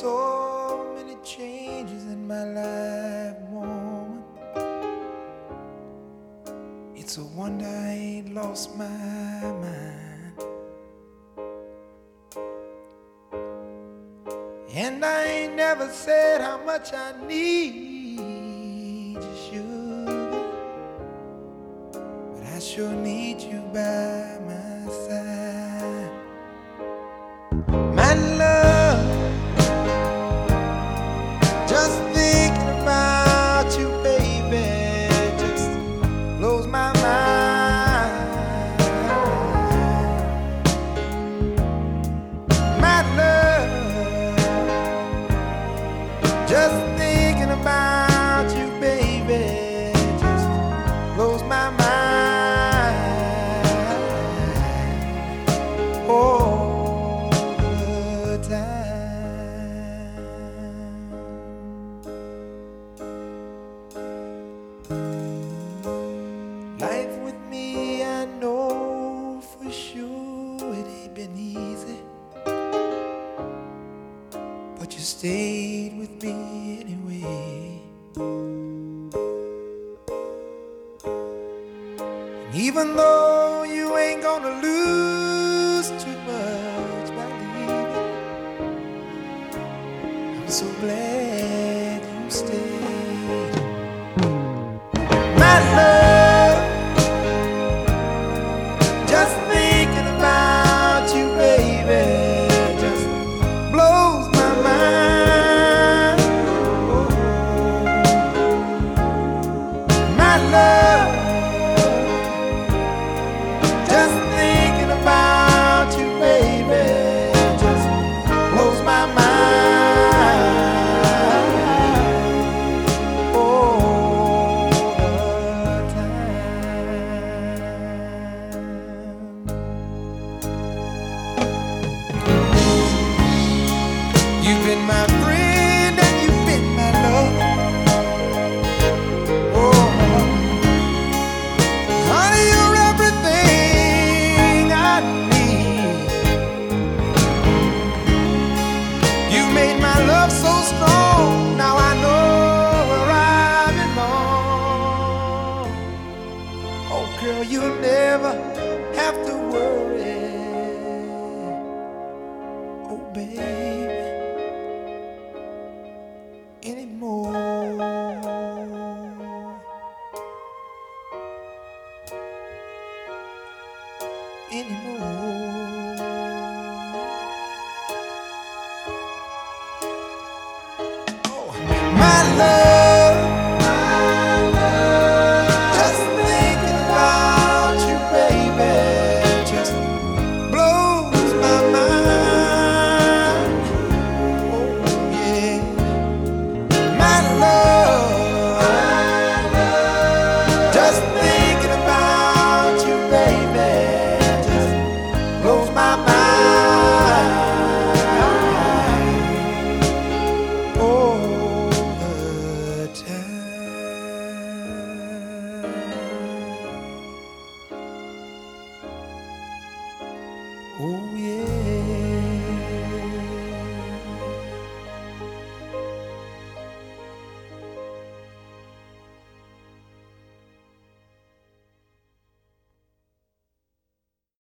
so many changes in my life, woman. It's a wonder I ain't lost my mind. And I ain't never said how much I need you, sugar. But I sure need you by my just But you stayed with me anyway. And even though you ain't gonna lose too much by leaving, I'm so glad you stayed. My love, anymore. Anymore. Oh yeah.